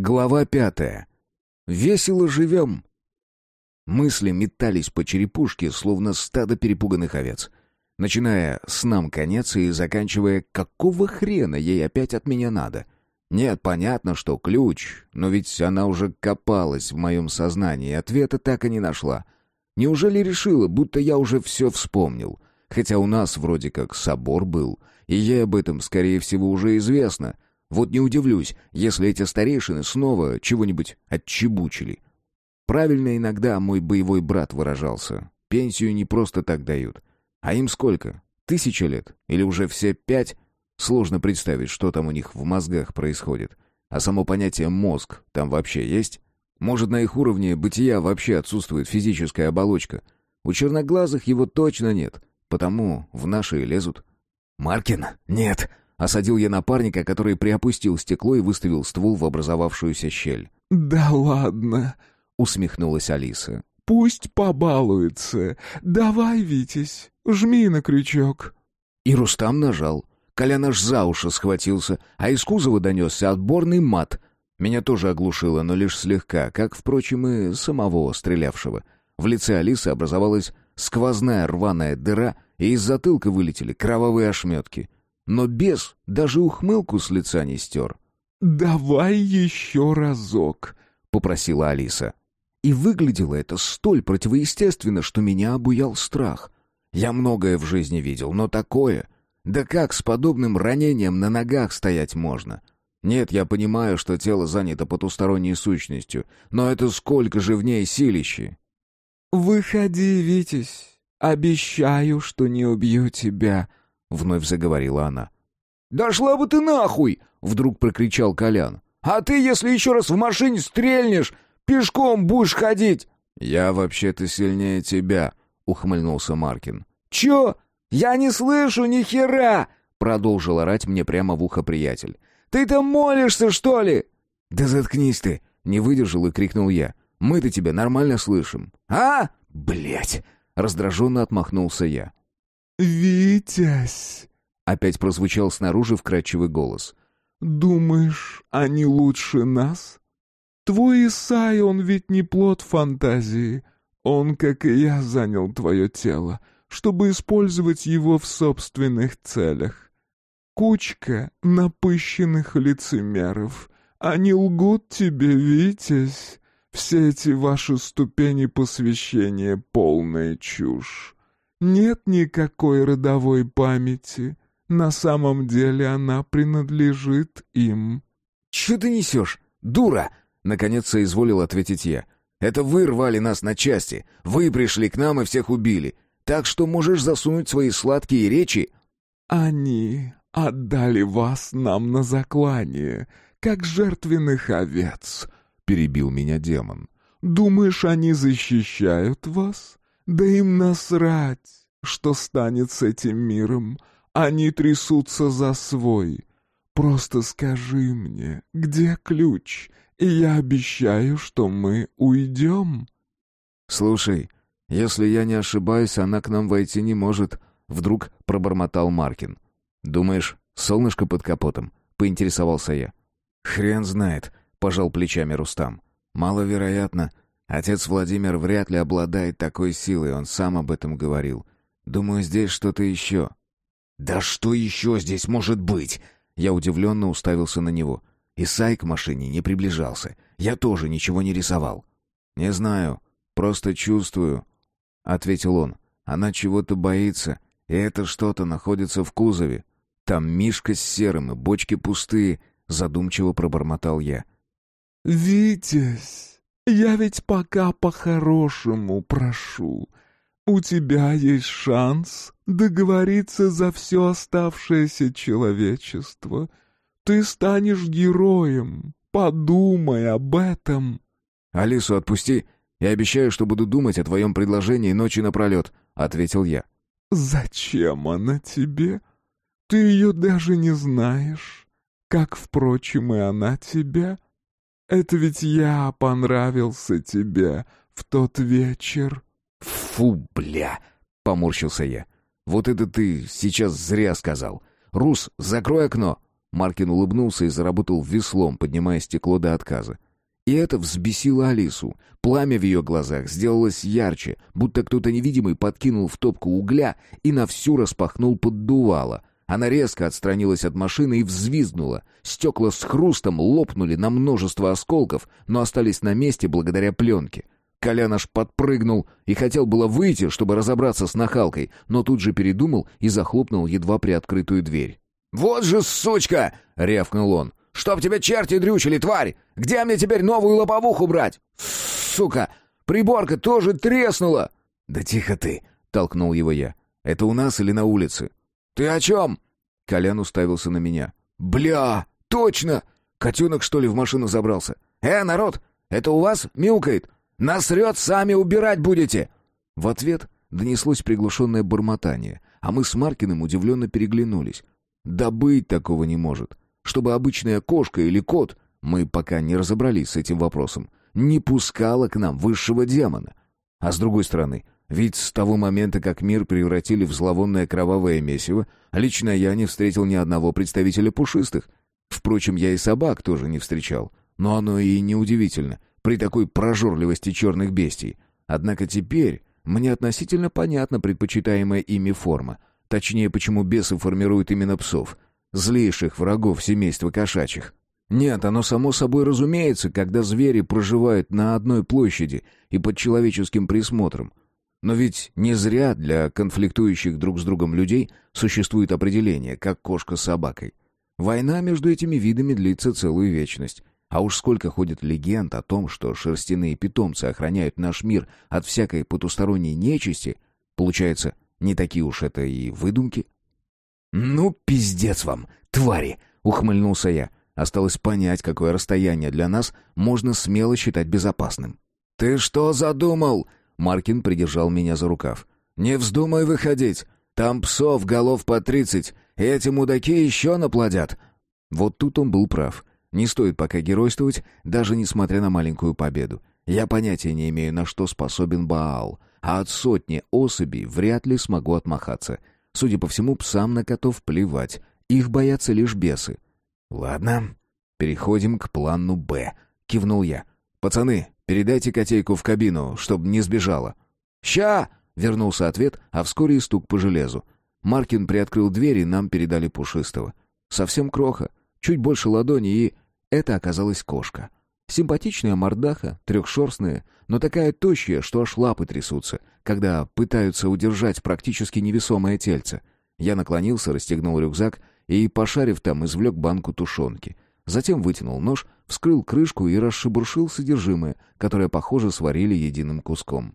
Глава пятая. Весело живем. Мысли метались по черепушке, словно стадо перепуганных овец. Начиная с нам конец и заканчивая «какого хрена ей опять от меня надо?» Нет, понятно, что ключ, но ведь она уже копалась в моем сознании, ответа так и не нашла. Неужели решила, будто я уже все вспомнил? Хотя у нас вроде как собор был, и ей об этом, скорее всего, уже известно. Вот не удивлюсь, если эти старейшины снова чего-нибудь отчебучили. Правильно иногда мой боевой брат выражался. Пенсию не просто так дают. А им сколько? Тысяча лет? Или уже все пять? Сложно представить, что там у них в мозгах происходит. А само понятие «мозг» там вообще есть? Может, на их уровне бытия вообще отсутствует физическая оболочка? У черноглазых его точно нет, потому в наши лезут. «Маркин? Нет!» — осадил я напарника, который приопустил стекло и выставил ствол в образовавшуюся щель. «Да ладно!» усмехнулась Алиса. «Пусть побалуется. Давай, Витязь, жми на крючок». И Рустам нажал. Колян аж за уши схватился, а из кузова донесся отборный мат. Меня тоже оглушило, но лишь слегка, как, впрочем, и самого стрелявшего. В лице Алисы образовалась сквозная рваная дыра, и из затылка вылетели кровавые ошметки. Но бес даже ухмылку с лица не стер. «Давай еще разок», — попросила Алиса. И выглядело это столь противоестественно, что меня обуял страх. Я многое в жизни видел, но такое... Да как с подобным ранением на ногах стоять можно? Нет, я понимаю, что тело занято потусторонней сущностью, но это сколько же в ней силищи. «Выходи, Витязь, обещаю, что не убью тебя», — вновь заговорила она. «Да шла бы ты нахуй!» — вдруг прокричал Колян. «А ты, если еще раз в машине стрельнешь, Пешком будешь ходить!» «Я вообще-то сильнее тебя», — ухмыльнулся Маркин. «Чё? Я не слышу ни хера!» — продолжил орать мне прямо в ухо приятель. «Ты там молишься, что ли?» «Да заткнись ты!» — не выдержал и крикнул я. «Мы-то тебя нормально слышим». «А? Блять!» — раздраженно отмахнулся я. «Витязь!» — опять прозвучал снаружи вкрадчивый голос. «Думаешь, они лучше нас?» Твой Исай, он ведь не плод фантазии. Он, как и я, занял твое тело, чтобы использовать его в собственных целях. Кучка напыщенных лицемеров. Они лгут тебе, Витязь. Все эти ваши ступени посвящения — полная чушь. Нет никакой родовой памяти. На самом деле она принадлежит им. — Че ты несешь, дура? Наконец соизволил ответить я. «Это вы рвали нас на части. Вы пришли к нам и всех убили. Так что можешь засунуть свои сладкие речи...» «Они отдали вас нам на заклание, как жертвенных овец», — перебил меня демон. «Думаешь, они защищают вас? Да им насрать, что станет с этим миром. Они трясутся за свой. Просто скажи мне, где ключ, и я обещаю, что мы уйдем». «Слушай, если я не ошибаюсь, она к нам войти не может», — вдруг пробормотал Маркин. «Думаешь, солнышко под капотом?» — поинтересовался я. «Хрен знает», — пожал плечами Рустам. «Маловероятно. Отец Владимир вряд ли обладает такой силой, он сам об этом говорил. Думаю, здесь что-то еще». «Да что еще здесь может быть?» Я удивленно уставился на него. Исай к машине не приближался. Я тоже ничего не рисовал. «Не знаю, просто чувствую», — ответил он. «Она чего-то боится, и это что-то находится в кузове. Там Мишка с серым и бочки пустые», — задумчиво пробормотал я. «Витязь, я ведь пока по-хорошему прошу. У тебя есть шанс договориться за все оставшееся человечество». Ты станешь героем. Подумай об этом. Алису отпусти. Я обещаю, что буду думать о твоем предложении ночи напролет, ответил я. Зачем она тебе? Ты ее даже не знаешь. Как, впрочем, и она тебя. Это ведь я понравился тебе в тот вечер. Фу, бля, поморщился я. Вот это ты сейчас зря сказал. Рус, закрой окно. Маркин улыбнулся и заработал веслом, поднимая стекло до отказа. И это взбесило Алису. Пламя в ее глазах сделалось ярче, будто кто-то невидимый подкинул в топку угля и на всю распахнул поддувало. Она резко отстранилась от машины и взвизгнула. Стекла с хрустом лопнули на множество осколков, но остались на месте благодаря пленке. Колян аж подпрыгнул и хотел было выйти, чтобы разобраться с нахалкой, но тут же передумал и захлопнул едва приоткрытую дверь. «Вот же сучка!» — рявкнул он. «Чтоб тебе черти дрючили, тварь! Где мне теперь новую лоповуху брать? Сука! Приборка тоже треснула!» «Да тихо ты!» — толкнул его я. «Это у нас или на улице?» «Ты о чем?» Колян уставился на меня. «Бля! Точно! Котенок, что ли, в машину забрался? Э, народ, это у вас мяукает? Насрет, сами убирать будете!» В ответ донеслось приглушенное бормотание, а мы с Маркиным удивленно переглянулись. «Да быть такого не может!» чтобы обычная кошка или кот, мы пока не разобрались с этим вопросом, не пускала к нам высшего демона. А с другой стороны, ведь с того момента, как мир превратили в зловонное кровавое месиво, лично я не встретил ни одного представителя пушистых. Впрочем, я и собак тоже не встречал. Но оно и не удивительно при такой прожорливости черных бестий. Однако теперь мне относительно понятна предпочитаемая ими форма. Точнее, почему бесы формируют именно псов — злейших врагов семейства кошачьих. Нет, оно само собой разумеется, когда звери проживают на одной площади и под человеческим присмотром. Но ведь не зря для конфликтующих друг с другом людей существует определение, как кошка с собакой. Война между этими видами длится целую вечность. А уж сколько ходит легенд о том, что шерстяные питомцы охраняют наш мир от всякой потусторонней нечисти, получается, не такие уж это и выдумки. «Ну, пиздец вам, твари!» — ухмыльнулся я. Осталось понять, какое расстояние для нас можно смело считать безопасным. «Ты что задумал?» — Маркин придержал меня за рукав. «Не вздумай выходить. Там псов голов по тридцать, и эти мудаки еще наплодят». Вот тут он был прав. Не стоит пока геройствовать, даже несмотря на маленькую победу. Я понятия не имею, на что способен Баал, а от сотни особей вряд ли смогу отмахаться. Судя по всему, псам на котов плевать. Их боятся лишь бесы. «Ладно, переходим к плану «Б», — кивнул я. «Пацаны, передайте котейку в кабину, чтобы не сбежала». «Ща!» — вернулся ответ, а вскоре и стук по железу. Маркин приоткрыл дверь, и нам передали пушистого. Совсем кроха, чуть больше ладони, и... Это оказалась кошка. Симпатичная мордаха, трехшерстная, но такая тощая, что аж лапы трясутся, когда пытаются удержать практически невесомое тельце. Я наклонился, расстегнул рюкзак и, пошарив там, извлек банку тушенки. Затем вытянул нож, вскрыл крышку и расшебуршил содержимое, которое, похоже, сварили единым куском.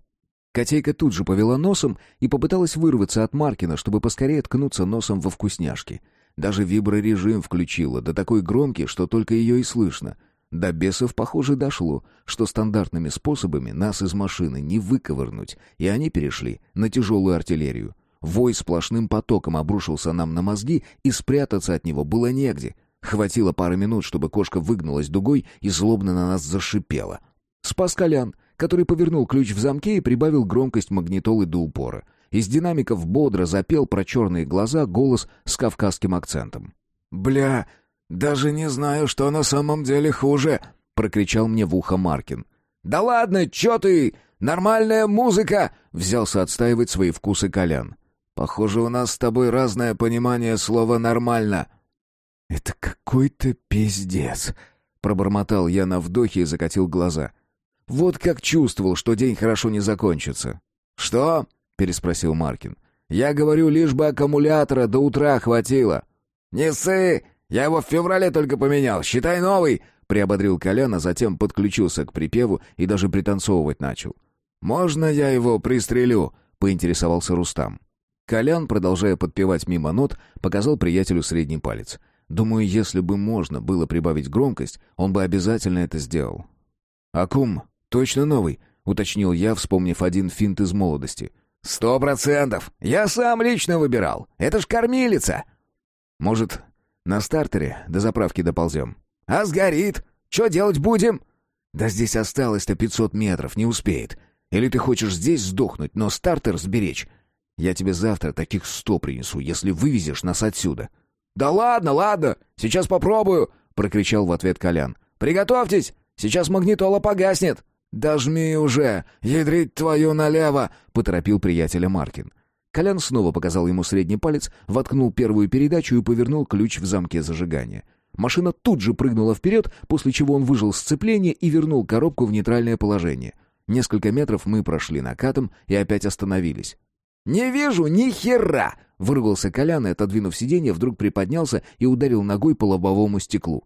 Котейка тут же повела носом и попыталась вырваться от Маркина, чтобы поскорее ткнуться носом во вкусняшки. Даже виброрежим включила, да такой громкий, что только ее и слышно — до бесов, похоже, дошло, что стандартными способами нас из машины не выковырнуть, и они перешли на тяжелую артиллерию. Вой сплошным потоком обрушился нам на мозги, и спрятаться от него было негде. Хватило пары минут, чтобы кошка выгнулась дугой и злобно на нас зашипела. Спас Колян, который повернул ключ в замке и прибавил громкость магнитолы до упора. Из динамиков бодро запел про черные глаза голос с кавказским акцентом. «Бля, «Даже не знаю, что на самом деле хуже», — прокричал мне в ухо Маркин. «Да ладно, чё ты? Нормальная музыка!» — взялся отстаивать свои вкусы Колян. «Похоже, у нас с тобой разное понимание слова «нормально». «Это какой-то пиздец», — пробормотал я на вдохе и закатил глаза. «Вот как чувствовал, что день хорошо не закончится». «Что?» — переспросил Маркин. «Я говорю, лишь бы аккумулятора до утра хватило». «Не ссы! Я его в феврале только поменял, считай новый!» Приободрил Колян, а затем подключился к припеву и даже пританцовывать начал. «Можно я его пристрелю?» — поинтересовался Рустам. Колян, продолжая подпевать мимо нот, показал приятелю средний палец. Думаю, если бы можно было прибавить громкость, он бы обязательно это сделал. «Акум, точно новый?» — уточнил я, вспомнив один финт из молодости. «Сто процентов! Я сам лично выбирал! Это ж кормилица!» «Может, на стартере до заправки доползем. А сгорит? Что делать будем? Да здесь осталось-то пятьсот метров, не успеет. Или ты хочешь здесь сдохнуть, но стартер сберечь? Я тебе завтра таких сто принесу, если вывезешь нас отсюда. «Да ладно, ладно, сейчас попробую!» — прокричал в ответ Колян. «Приготовьтесь! Сейчас магнитола погаснет!» «Дожми уже! Ядрить твою налево!» — поторопил приятеля Маркин. Колян снова показал ему средний палец, воткнул первую передачу и повернул ключ в замке зажигания. Машина тут же прыгнула вперед, после чего он выжил сцепление и вернул коробку в нейтральное положение. Несколько метров мы прошли накатом и опять остановились. «Не вижу ни хера!» — вырвался Колян и, отодвинув сиденье, вдруг приподнялся и ударил ногой по лобовому стеклу.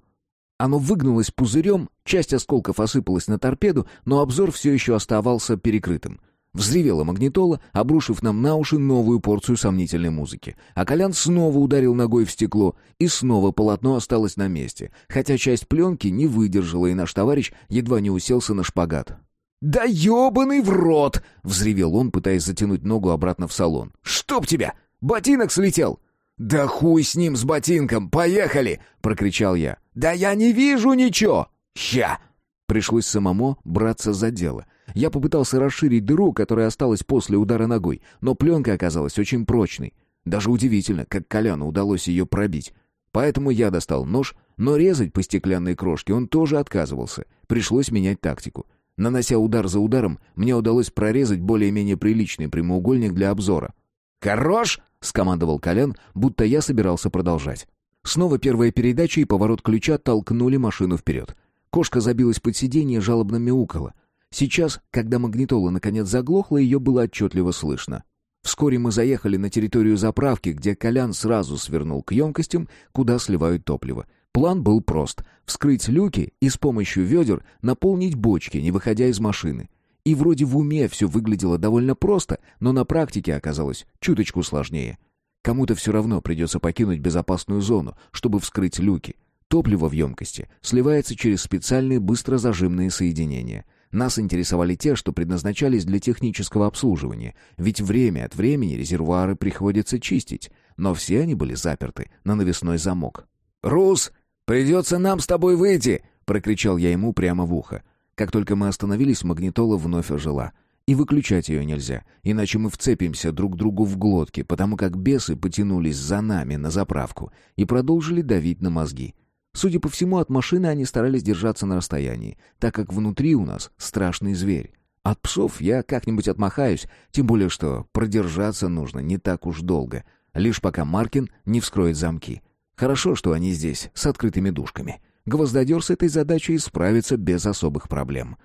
Оно выгнулось пузырем, часть осколков осыпалась на торпеду, но обзор все еще оставался перекрытым. Взревела магнитола, обрушив нам на уши новую порцию сомнительной музыки. А Колян снова ударил ногой в стекло, и снова полотно осталось на месте, хотя часть пленки не выдержала, и наш товарищ едва не уселся на шпагат. «Да ебаный в рот!» — взревел он, пытаясь затянуть ногу обратно в салон. «Чтоб тебя! Ботинок слетел!» «Да хуй с ним, с ботинком! Поехали!» — прокричал я. «Да я не вижу ничего!» «Ща!» Пришлось самому браться за дело — я попытался расширить дыру, которая осталась после удара ногой, но пленка оказалась очень прочной. Даже удивительно, как Коляну удалось ее пробить. Поэтому я достал нож, но резать по стеклянной крошке он тоже отказывался. Пришлось менять тактику. Нанося удар за ударом, мне удалось прорезать более-менее приличный прямоугольник для обзора. «Хорош!» — скомандовал Колян, будто я собирался продолжать. Снова первая передача и поворот ключа толкнули машину вперед. Кошка забилась под сиденье жалобно мяукала. Сейчас, когда магнитола наконец заглохла, ее было отчетливо слышно. Вскоре мы заехали на территорию заправки, где Колян сразу свернул к емкостям, куда сливают топливо. План был прост — вскрыть люки и с помощью ведер наполнить бочки, не выходя из машины. И вроде в уме все выглядело довольно просто, но на практике оказалось чуточку сложнее. Кому-то все равно придется покинуть безопасную зону, чтобы вскрыть люки. Топливо в емкости сливается через специальные быстрозажимные соединения — нас интересовали те, что предназначались для технического обслуживания, ведь время от времени резервуары приходится чистить, но все они были заперты на навесной замок. «Рус, придется нам с тобой выйти!» — прокричал я ему прямо в ухо. Как только мы остановились, магнитола вновь ожила. И выключать ее нельзя, иначе мы вцепимся друг другу в глотки, потому как бесы потянулись за нами на заправку и продолжили давить на мозги. Судя по всему, от машины они старались держаться на расстоянии, так как внутри у нас страшный зверь. От псов я как-нибудь отмахаюсь, тем более что продержаться нужно не так уж долго, лишь пока Маркин не вскроет замки. Хорошо, что они здесь, с открытыми душками. Гвоздодер с этой задачей справится без особых проблем.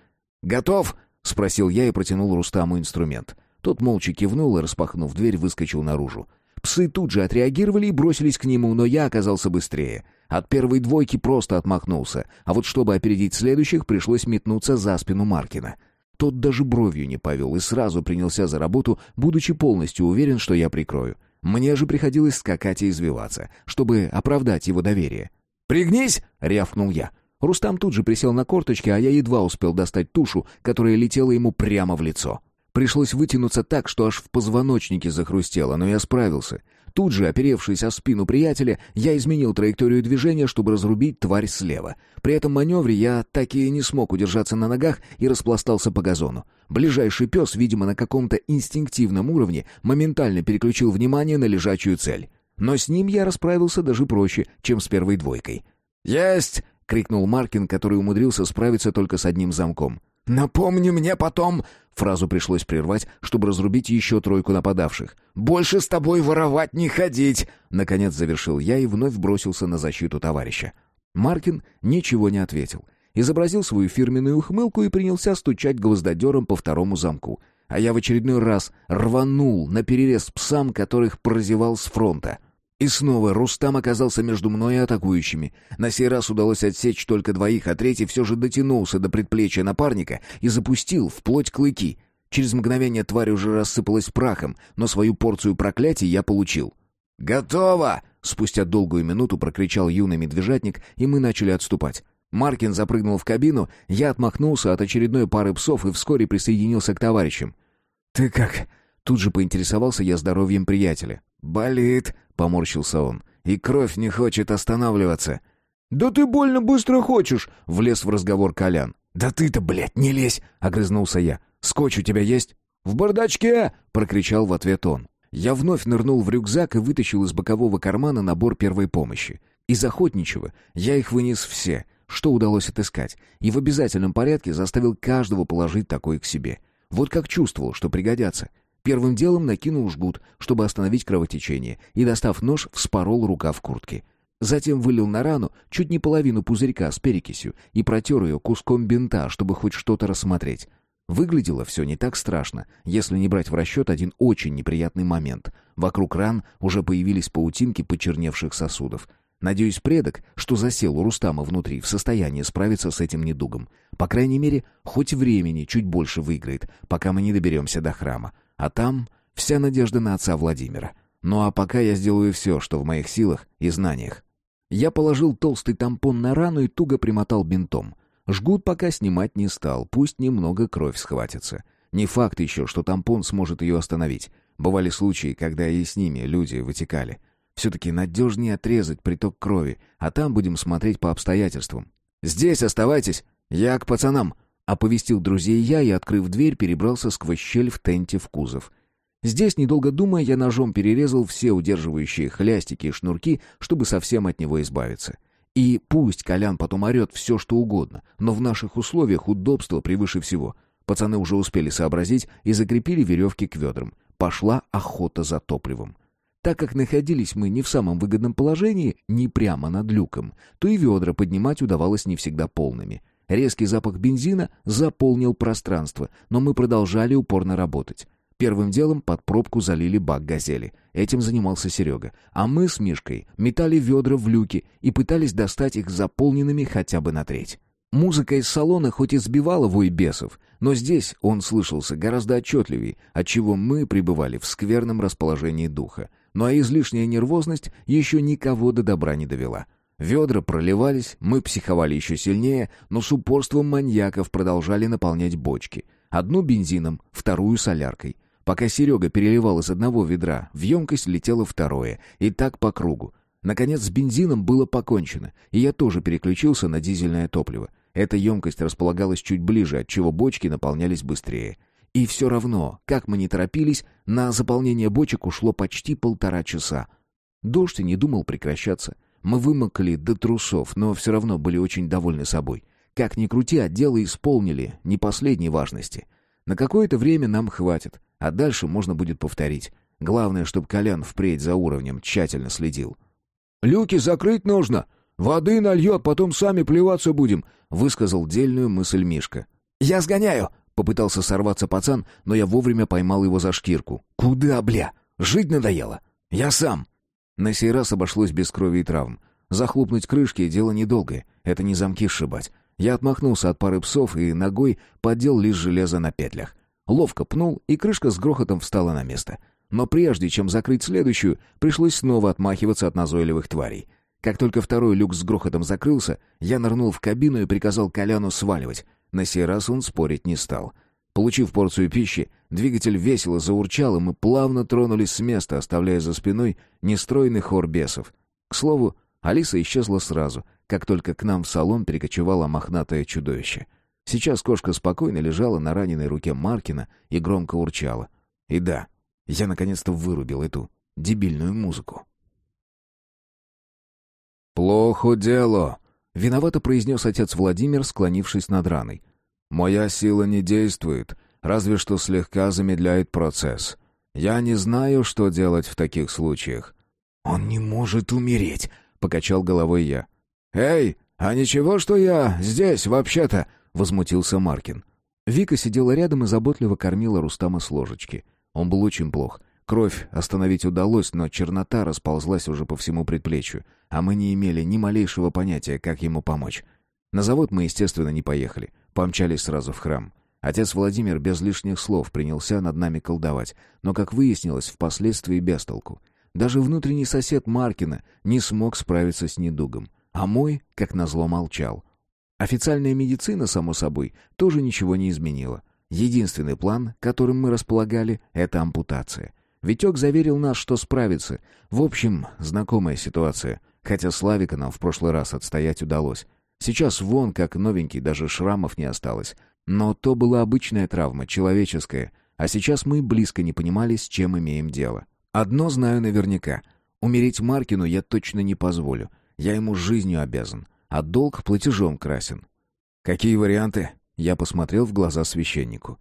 «Готов?» — спросил я и протянул Рустаму инструмент. Тот молча кивнул и, распахнув дверь, выскочил наружу. Псы тут же отреагировали и бросились к нему, но я оказался быстрее. От первой двойки просто отмахнулся, а вот чтобы опередить следующих, пришлось метнуться за спину Маркина. Тот даже бровью не повел и сразу принялся за работу, будучи полностью уверен, что я прикрою. Мне же приходилось скакать и извиваться, чтобы оправдать его доверие. «Пригнись!» — рявкнул я. Рустам тут же присел на корточки, а я едва успел достать тушу, которая летела ему прямо в лицо. Пришлось вытянуться так, что аж в позвоночнике захрустело, но я справился. Тут же, оперевшись о спину приятеля, я изменил траекторию движения, чтобы разрубить тварь слева. При этом маневре я так и не смог удержаться на ногах и распластался по газону. Ближайший пес, видимо, на каком-то инстинктивном уровне, моментально переключил внимание на лежачую цель. Но с ним я расправился даже проще, чем с первой двойкой. «Есть!» — крикнул Маркин, который умудрился справиться только с одним замком. «Напомни мне потом...» Фразу пришлось прервать, чтобы разрубить еще тройку нападавших. «Больше с тобой воровать не ходить!» Наконец завершил я и вновь бросился на защиту товарища. Маркин ничего не ответил. Изобразил свою фирменную ухмылку и принялся стучать гвоздодером по второму замку. А я в очередной раз рванул на перерез псам, которых прозевал с фронта. И снова Рустам оказался между мной и атакующими. На сей раз удалось отсечь только двоих, а третий все же дотянулся до предплечья напарника и запустил вплоть клыки. Через мгновение тварь уже рассыпалась прахом, но свою порцию проклятий я получил. «Готово!» — спустя долгую минуту прокричал юный медвежатник, и мы начали отступать. Маркин запрыгнул в кабину, я отмахнулся от очередной пары псов и вскоре присоединился к товарищам. «Ты как?» Тут же поинтересовался я здоровьем приятеля. «Болит», — поморщился он, — «и кровь не хочет останавливаться». «Да ты больно быстро хочешь», — влез в разговор Колян. «Да ты-то, блядь, не лезь!» — огрызнулся я. «Скотч у тебя есть?» «В бардачке!» — прокричал в ответ он. Я вновь нырнул в рюкзак и вытащил из бокового кармана набор первой помощи. Из охотничьего я их вынес все, что удалось отыскать, и в обязательном порядке заставил каждого положить такой к себе. Вот как чувствовал, что пригодятся. Первым делом накинул жгут, чтобы остановить кровотечение, и, достав нож, вспорол рука в куртке. Затем вылил на рану чуть не половину пузырька с перекисью и протер ее куском бинта, чтобы хоть что-то рассмотреть. Выглядело все не так страшно, если не брать в расчет один очень неприятный момент. Вокруг ран уже появились паутинки почерневших сосудов. Надеюсь, предок, что засел у Рустама внутри, в состоянии справиться с этим недугом. По крайней мере, хоть времени чуть больше выиграет, пока мы не доберемся до храма. А там вся надежда на отца Владимира. Ну а пока я сделаю все, что в моих силах и знаниях. Я положил толстый тампон на рану и туго примотал бинтом. Жгут пока снимать не стал, пусть немного кровь схватится. Не факт еще, что тампон сможет ее остановить. Бывали случаи, когда и с ними люди вытекали. Все-таки надежнее отрезать приток крови, а там будем смотреть по обстоятельствам. «Здесь оставайтесь! Я к пацанам!» Оповестил друзей я и, открыв дверь, перебрался сквозь щель в тенте в кузов. Здесь, недолго думая, я ножом перерезал все удерживающие хлястики и шнурки, чтобы совсем от него избавиться. И пусть Колян потом орет все, что угодно, но в наших условиях удобство превыше всего. Пацаны уже успели сообразить и закрепили веревки к ведрам. Пошла охота за топливом. Так как находились мы не в самом выгодном положении, не прямо над люком, то и ведра поднимать удавалось не всегда полными. Резкий запах бензина заполнил пространство, но мы продолжали упорно работать. Первым делом под пробку залили бак «Газели». Этим занимался Серега. А мы с Мишкой метали ведра в люки и пытались достать их заполненными хотя бы на треть. Музыка из салона хоть и сбивала вой бесов, но здесь он слышался гораздо отчетливее, отчего мы пребывали в скверном расположении духа. Ну а излишняя нервозность еще никого до добра не довела. Ведра проливались, мы психовали еще сильнее, но с упорством маньяков продолжали наполнять бочки. Одну бензином, вторую соляркой. Пока Серега переливал из одного ведра, в емкость летело второе, и так по кругу. Наконец, с бензином было покончено, и я тоже переключился на дизельное топливо. Эта емкость располагалась чуть ближе, отчего бочки наполнялись быстрее. И все равно, как мы не торопились, на заполнение бочек ушло почти полтора часа. Дождь и не думал прекращаться. Мы вымокли до трусов, но все равно были очень довольны собой. Как ни крути, отделы исполнили, не последней важности. На какое-то время нам хватит. А дальше можно будет повторить. Главное, чтобы Колян впредь за уровнем тщательно следил. «Люки закрыть нужно! Воды нальет, потом сами плеваться будем!» — высказал дельную мысль Мишка. «Я сгоняю!» — попытался сорваться пацан, но я вовремя поймал его за шкирку. «Куда, бля? Жить надоело! Я сам!» На сей раз обошлось без крови и травм. Захлопнуть крышки — дело недолгое, это не замки сшибать. Я отмахнулся от пары псов и ногой поддел лишь железо на петлях. Ловко пнул, и крышка с грохотом встала на место. Но прежде чем закрыть следующую, пришлось снова отмахиваться от назойливых тварей. Как только второй люк с грохотом закрылся, я нырнул в кабину и приказал Коляну сваливать. На сей раз он спорить не стал. Получив порцию пищи, двигатель весело заурчал, и мы плавно тронулись с места, оставляя за спиной нестройный хор бесов. К слову, Алиса исчезла сразу, как только к нам в салон перекочевало мохнатое чудовище — Сейчас кошка спокойно лежала на раненой руке Маркина и громко урчала. И да, я наконец-то вырубил эту дебильную музыку. «Плохо дело», — виновато произнес отец Владимир, склонившись над раной. «Моя сила не действует, разве что слегка замедляет процесс. Я не знаю, что делать в таких случаях». «Он не может умереть», — покачал головой я. «Эй, а ничего, что я здесь вообще-то?» — возмутился Маркин. Вика сидела рядом и заботливо кормила Рустама с ложечки. Он был очень плох. Кровь остановить удалось, но чернота расползлась уже по всему предплечью, а мы не имели ни малейшего понятия, как ему помочь. На завод мы, естественно, не поехали. Помчались сразу в храм. Отец Владимир без лишних слов принялся над нами колдовать, но, как выяснилось, впоследствии без толку. Даже внутренний сосед Маркина не смог справиться с недугом, а мой, как назло, молчал — Официальная медицина, само собой, тоже ничего не изменила. Единственный план, которым мы располагали, это ампутация. Витек заверил нас, что справится. В общем, знакомая ситуация. Хотя Славика нам в прошлый раз отстоять удалось. Сейчас вон, как новенький, даже шрамов не осталось. Но то была обычная травма, человеческая. А сейчас мы близко не понимали, с чем имеем дело. Одно знаю наверняка. Умереть Маркину я точно не позволю. Я ему жизнью обязан, а долг платежом красен. Какие варианты? Я посмотрел в глаза священнику.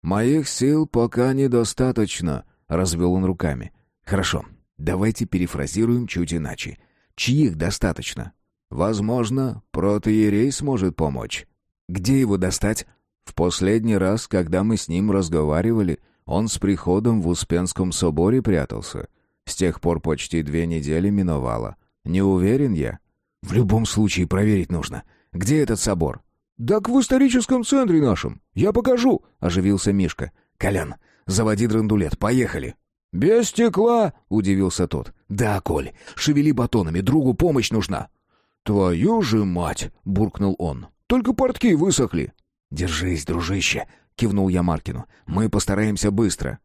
«Моих сил пока недостаточно», — развел он руками. «Хорошо, давайте перефразируем чуть иначе. Чьих достаточно? Возможно, протоиерей сможет помочь. Где его достать? В последний раз, когда мы с ним разговаривали, он с приходом в Успенском соборе прятался. С тех пор почти две недели миновало. Не уверен я. В любом случае проверить нужно. Где этот собор? «Так в историческом центре нашем. Я покажу», — оживился Мишка. «Колян, заводи драндулет, поехали». «Без стекла?» — удивился тот. «Да, Коль, шевели батонами, другу помощь нужна». «Твою же мать!» — буркнул он. «Только портки высохли». «Держись, дружище!» — кивнул я Маркину. «Мы постараемся быстро».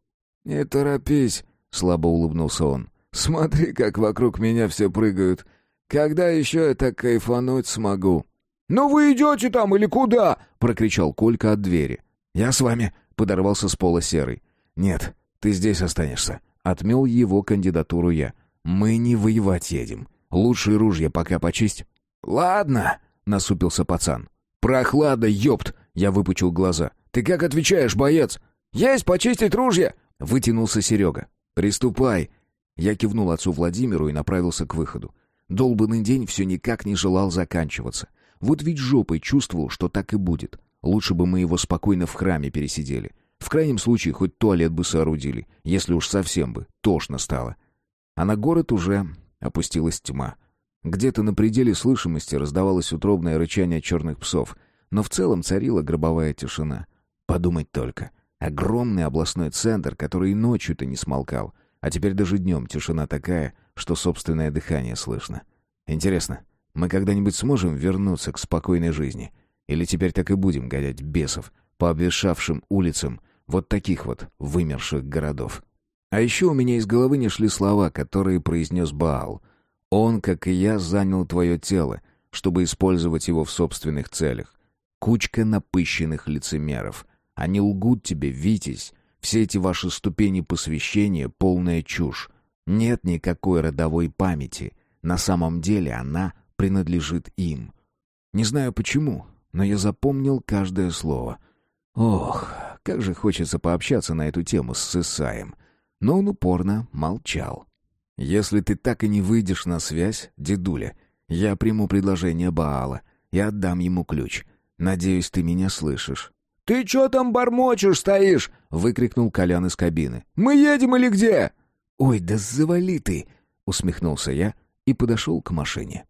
«Не торопись», — слабо улыбнулся он. «Смотри, как вокруг меня все прыгают. Когда еще я так кайфануть смогу?» «Ну вы идете там или куда?» — прокричал Колька от двери. «Я с вами», — подорвался с пола серый. «Нет, ты здесь останешься», — отмел его кандидатуру я. «Мы не воевать едем. Лучшие ружья пока почисть». «Ладно», — насупился пацан. «Прохлада, ёпт!» — я выпучил глаза. «Ты как отвечаешь, боец?» «Есть почистить ружья!» — вытянулся Серега. «Приступай!» Я кивнул отцу Владимиру и направился к выходу. Долбанный день все никак не желал заканчиваться. Вот ведь жопой чувствовал, что так и будет. Лучше бы мы его спокойно в храме пересидели. В крайнем случае, хоть туалет бы соорудили, если уж совсем бы тошно стало. А на город уже опустилась тьма. Где-то на пределе слышимости раздавалось утробное рычание черных псов, но в целом царила гробовая тишина. Подумать только. Огромный областной центр, который и ночью-то не смолкал, а теперь даже днем тишина такая, что собственное дыхание слышно. Интересно, мы когда-нибудь сможем вернуться к спокойной жизни? Или теперь так и будем гонять бесов по обветшавшим улицам вот таких вот вымерших городов? А еще у меня из головы не шли слова, которые произнес Баал. «Он, как и я, занял твое тело, чтобы использовать его в собственных целях. Кучка напыщенных лицемеров. Они лгут тебе, Витязь. Все эти ваши ступени посвящения — полная чушь. Нет никакой родовой памяти. На самом деле она принадлежит им. Не знаю почему, но я запомнил каждое слово. Ох, как же хочется пообщаться на эту тему с Сысаем. Но он упорно молчал. «Если ты так и не выйдешь на связь, дедуля, я приму предложение Баала и отдам ему ключ. Надеюсь, ты меня слышишь». «Ты чё там бормочешь стоишь?» — выкрикнул Колян из кабины. «Мы едем или где?» «Ой, да завали ты!» — усмехнулся я и подошел к машине.